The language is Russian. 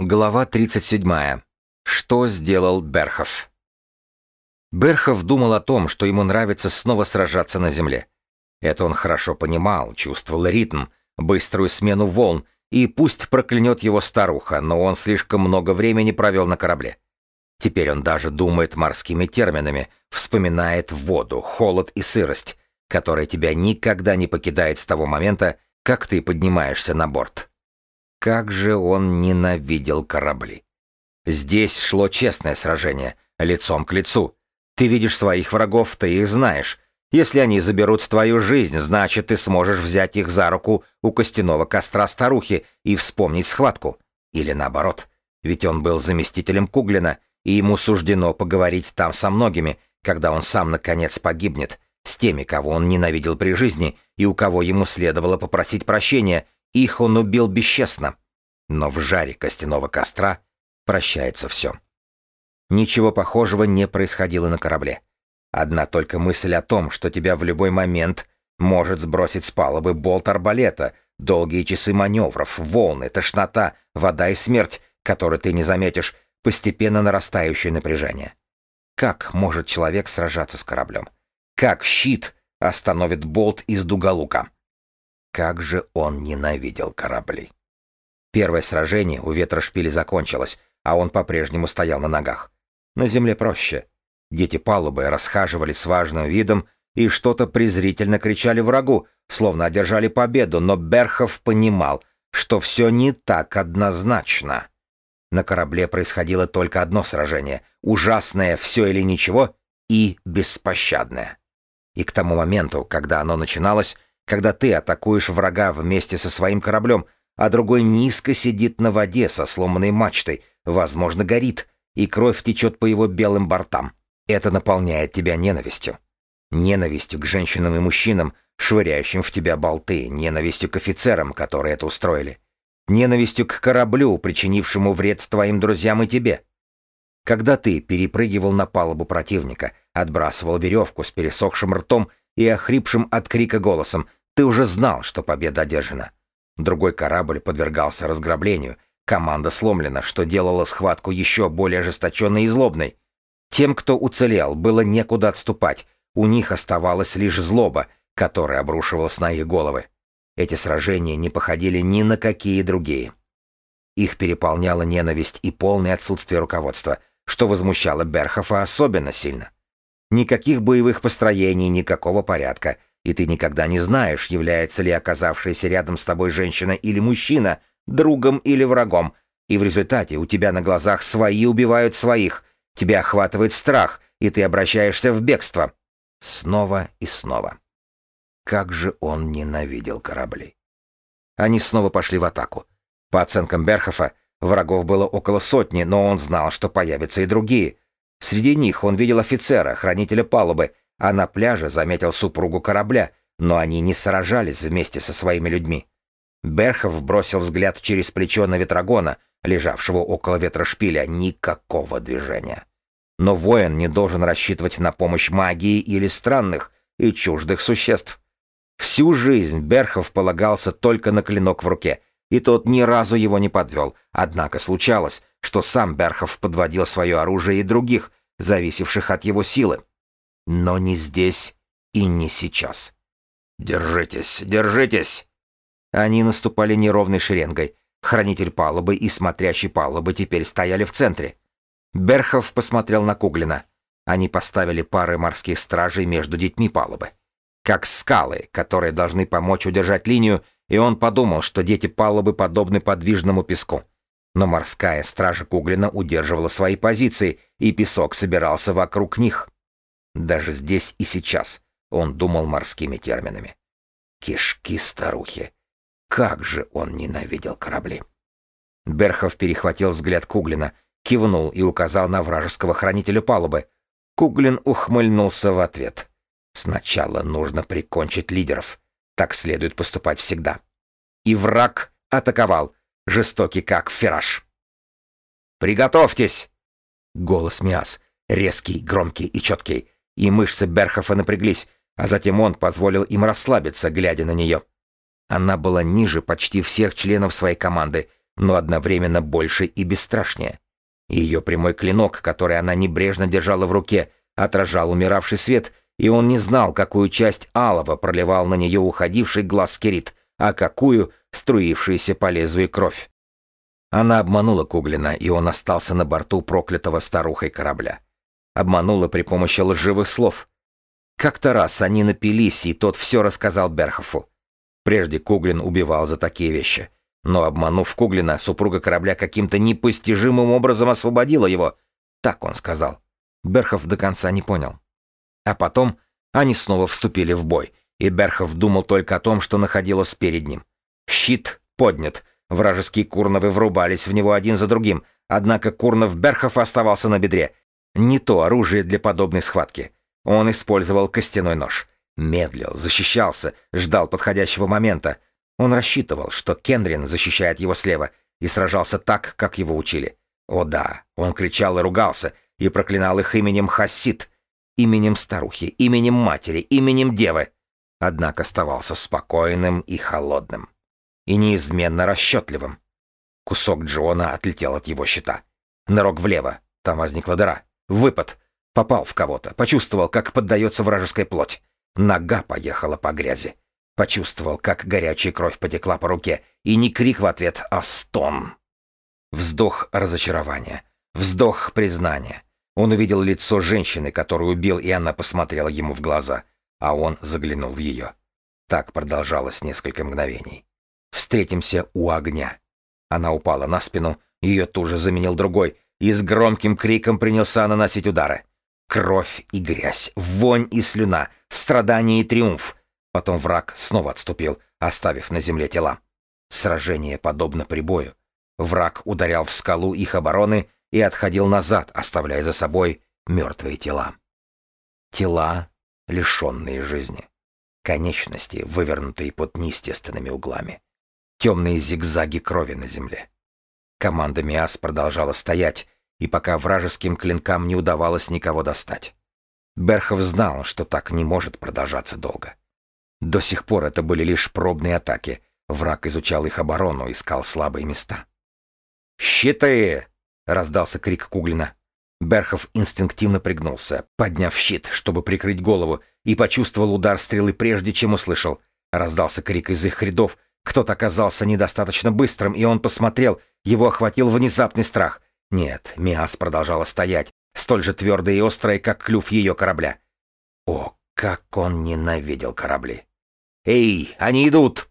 Глава 37. Что сделал Берхов? Берхов думал о том, что ему нравится снова сражаться на земле. Это он хорошо понимал, чувствовал ритм, быструю смену волн, и пусть проклянет его старуха, но он слишком много времени провел на корабле. Теперь он даже думает морскими терминами, вспоминает воду, холод и сырость, которая тебя никогда не покидает с того момента, как ты поднимаешься на борт. Как же он ненавидел корабли. Здесь шло честное сражение, лицом к лицу. Ты видишь своих врагов, ты их знаешь. Если они заберут твою жизнь, значит, ты сможешь взять их за руку у костяного костра старухи и вспомнить схватку. Или наоборот. Ведь он был заместителем Куглина, и ему суждено поговорить там со многими, когда он сам наконец погибнет, с теми, кого он ненавидел при жизни и у кого ему следовало попросить прощения, их он убил бесчестно. Но в жаре костяного костра прощается все. Ничего похожего не происходило на корабле. Одна только мысль о том, что тебя в любой момент может сбросить с палубы болт арбалета, долгие часы маневров, волны, тошнота, вода и смерть, которую ты не заметишь, постепенно нарастающее напряжение. Как может человек сражаться с кораблем? Как щит остановит болт из дуголука? Как же он ненавидел корабли. Первое сражение у ветра шпили закончилось, а он по-прежнему стоял на ногах. На земле проще. Дети палубы расхаживали с важным видом и что-то презрительно кричали врагу, словно одержали победу, но Берхов понимал, что все не так однозначно. На корабле происходило только одно сражение — ужасное «все или ничего» и беспощадное. И к тому моменту, когда оно начиналось, когда ты атакуешь врага вместе со своим кораблем, а другой низко сидит на воде со сломанной мачтой, возможно, горит, и кровь течет по его белым бортам. Это наполняет тебя ненавистью. Ненавистью к женщинам и мужчинам, швыряющим в тебя болты, ненавистью к офицерам, которые это устроили. Ненавистью к кораблю, причинившему вред твоим друзьям и тебе. Когда ты перепрыгивал на палубу противника, отбрасывал веревку с пересохшим ртом и охрипшим от крика голосом, ты уже знал, что победа одержана. Другой корабль подвергался разграблению. Команда сломлена, что делало схватку еще более ожесточенной и злобной. Тем, кто уцелел, было некуда отступать. У них оставалась лишь злоба, которая обрушивалась на их головы. Эти сражения не походили ни на какие другие. Их переполняла ненависть и полное отсутствие руководства, что возмущало Берхофа особенно сильно. Никаких боевых построений, никакого порядка — и ты никогда не знаешь, является ли оказавшаяся рядом с тобой женщина или мужчина другом или врагом, и в результате у тебя на глазах свои убивают своих, тебя охватывает страх, и ты обращаешься в бегство. Снова и снова. Как же он ненавидел корабли. Они снова пошли в атаку. По оценкам Берхофа, врагов было около сотни, но он знал, что появятся и другие. Среди них он видел офицера, хранителя палубы, а на пляже заметил супругу корабля, но они не сражались вместе со своими людьми. Берхов бросил взгляд через плечо на ветрогона, лежавшего около ветрошпиля, никакого движения. Но воин не должен рассчитывать на помощь магии или странных и чуждых существ. Всю жизнь Берхов полагался только на клинок в руке, и тот ни разу его не подвел, однако случалось, что сам Берхов подводил свое оружие и других, зависевших от его силы. Но не здесь и не сейчас. «Держитесь, держитесь!» Они наступали неровной шеренгой. Хранитель палубы и смотрящий палубы теперь стояли в центре. Берхов посмотрел на Куглина. Они поставили пары морских стражей между детьми палубы. Как скалы, которые должны помочь удержать линию, и он подумал, что дети палубы подобны подвижному песку. Но морская стража Куглина удерживала свои позиции, и песок собирался вокруг них. Даже здесь и сейчас он думал морскими терминами. Кишки старухи. Как же он ненавидел корабли. Берхов перехватил взгляд Куглина, кивнул и указал на вражеского хранителя палубы. Куглин ухмыльнулся в ответ. Сначала нужно прикончить лидеров. Так следует поступать всегда. И враг атаковал, жестокий как фераж. «Приготовьтесь!» Голос Миас, резкий, громкий и четкий и мышцы Берхофа напряглись, а затем он позволил им расслабиться, глядя на нее. Она была ниже почти всех членов своей команды, но одновременно больше и бесстрашнее. Ее прямой клинок, который она небрежно держала в руке, отражал умиравший свет, и он не знал, какую часть алого проливал на нее уходивший глаз Керит, а какую — струившаяся по лезвию кровь. Она обманула Куглина, и он остался на борту проклятого старухой корабля. Обманула при помощи лживых слов. Как-то раз они напились, и тот все рассказал Берхофу. Прежде Куглин убивал за такие вещи. Но обманув Куглина, супруга корабля каким-то непостижимым образом освободила его. Так он сказал. Берхов до конца не понял. А потом они снова вступили в бой, и Берхов думал только о том, что находилось перед ним. Щит поднят, вражеские Курновы врубались в него один за другим, однако Курнов Берхов оставался на бедре. Не то оружие для подобной схватки. Он использовал костяной нож. Медлил, защищался, ждал подходящего момента. Он рассчитывал, что Кендрин защищает его слева, и сражался так, как его учили. О да, он кричал и ругался, и проклинал их именем Хасид, именем старухи, именем матери, именем девы. Однако оставался спокойным и холодным. И неизменно расчетливым. Кусок Джона отлетел от его щита. Нырок влево, там возникла дыра. Выпад. Попал в кого-то, почувствовал, как поддается вражеская плоть. Нога поехала по грязи. Почувствовал, как горячая кровь потекла по руке, и не крик в ответ, а стон. Вздох разочарования, вздох признания. Он увидел лицо женщины, которую убил, и она посмотрела ему в глаза, а он заглянул в ее. Так продолжалось несколько мгновений. «Встретимся у огня». Она упала на спину, ее тут же заменил другой, и с громким криком принялся наносить удары. Кровь и грязь, вонь и слюна, страдание и триумф. Потом враг снова отступил, оставив на земле тела. Сражение подобно прибою. Враг ударял в скалу их обороны и отходил назад, оставляя за собой мертвые тела. Тела, лишенные жизни. Конечности, вывернутые под неестественными углами. Темные зигзаги крови на земле. Команда Миас продолжала стоять, и пока вражеским клинкам не удавалось никого достать. Берхов знал, что так не может продолжаться долго. До сих пор это были лишь пробные атаки. Враг изучал их оборону, искал слабые места. «Щиты!» — раздался крик Куглина. Берхов инстинктивно пригнулся, подняв щит, чтобы прикрыть голову, и почувствовал удар стрелы прежде, чем услышал. Раздался крик из их рядов. Кто-то оказался недостаточно быстрым, и он посмотрел. Его охватил внезапный страх. Нет, Миас продолжала стоять, столь же твердая и острая, как клюв ее корабля. О, как он ненавидел корабли! «Эй, они идут!»